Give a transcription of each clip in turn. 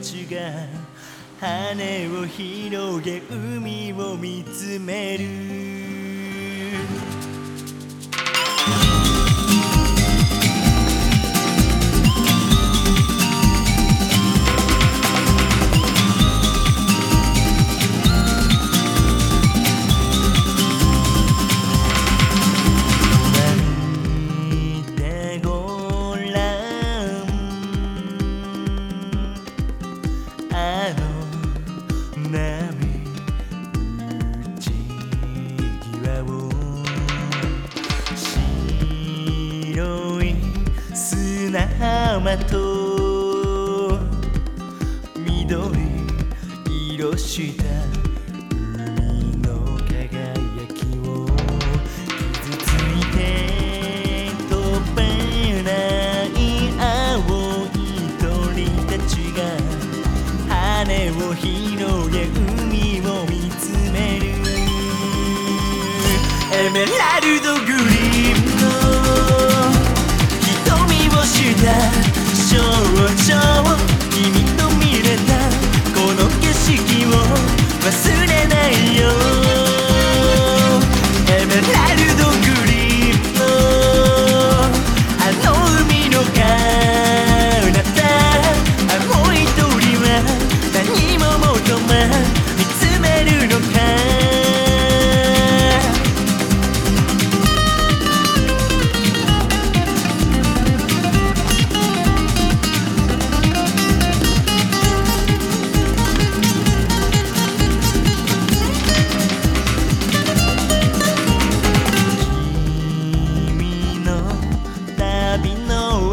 ちが羽を広げ海を見つめる。浜と緑色した海の輝きを傷ついて飛べない青い鳥たちが羽を広げ海を見つめるエメラルド少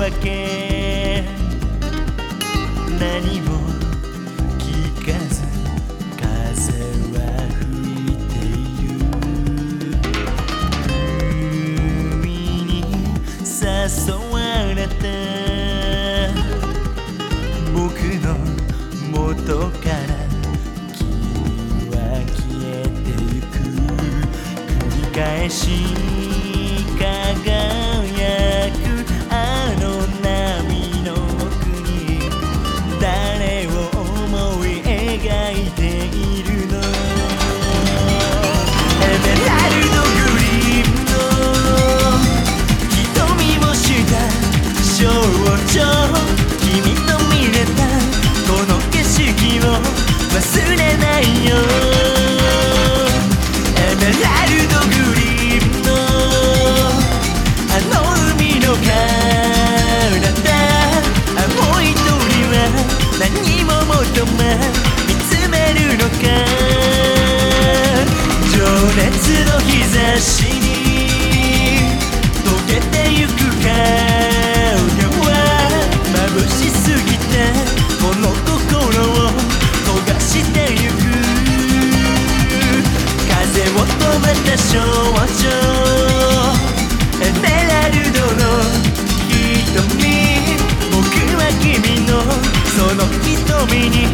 わけ。何も聞かず風は吹いている。海に誘われて僕の元から君は消えてゆく。繰り返し。嵐に溶けてゆく影は眩しすぎてこの心を焦がしてゆく。風を止めた象徴。エメラルドの瞳。僕は君のその瞳に